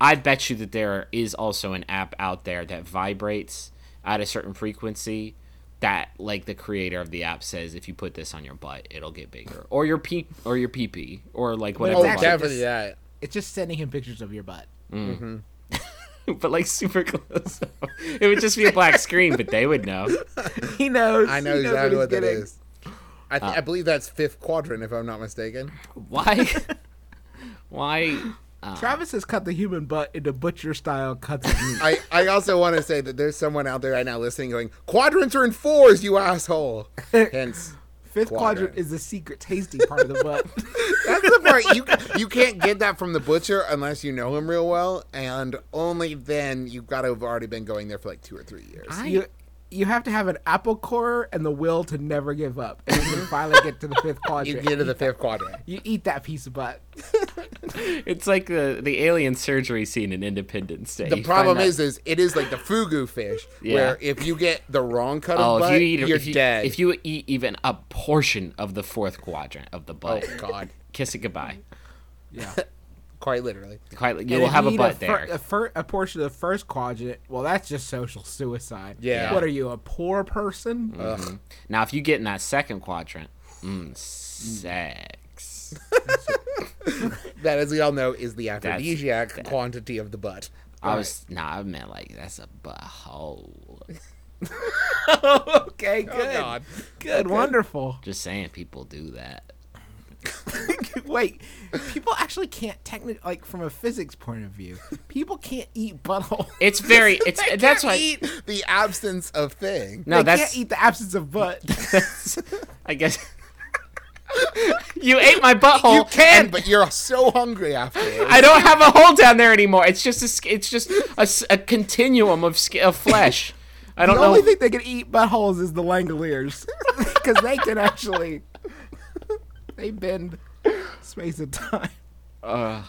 I bet you that there is also an app out there that vibrates at a certain frequency that like the creator of the app says if you put this on your butt it'll get bigger or your pee or your pee pee or like whatever Oh, volume. definitely just- that. It's just sending him pictures of your butt. Mm-hmm. but like super close up. it would just be a black screen but they would know He knows. I know knows exactly he's what that is. I, th- I believe that's fifth quadrant, if I'm not mistaken. why why uh, Travis has cut the human butt into butcher style cuts of meat. I, I also want to say that there's someone out there right now listening going, quadrants are in fours, you asshole. Hence, Fifth quadrant. quadrant. is the secret tasty part of the butt. that's the part you you can't get that from the butcher unless you know him real well, and only then you've got to have already been going there for like two or three years. I- you you have to have an apple core and the will to never give up, and you can finally get to the fifth quadrant. you quadrant. get to the fifth quadrant. You eat that piece of butt. it's like the the alien surgery scene in independence day The You problem find that- is, is it is like the fugu fish, Yeah. where if you get the wrong cut Oh, of if butt, you eat, you're if you, dead. if you eat even a portion of the fourth quadrant of the butt, oh butt, God, kiss it goodbye. Yeah. quite literally. Quite, you And will have a eat butt fir- there. A, fir- a portion of the first quadrant. Well, that's just social suicide. Yeah. What are you, a poor person? Ugh. Now, if you get in that second quadrant, mm, sex. That, as we all know, is the aphrodisiac quantity of the butt. I was nah, I meant like that's a butthole. okay, oh, good. Oh God. Good, wonderful. Just saying, people do that. Wait, people actually can't technically, like, from a physics point of view, people can't eat butthole. It's very. It's They that's can't why. eat the absence of thing. No, they that's. can't eat the absence of butt. I guess. You ate my butthole. you can, and but you're so hungry afterwards. I don't have a hole down there anymore. It's just a. It's just a, a continuum of of flesh. I The don't only know. thing they can eat buttholes is the Langoliers, because they can actually they bend space and time. Ugh.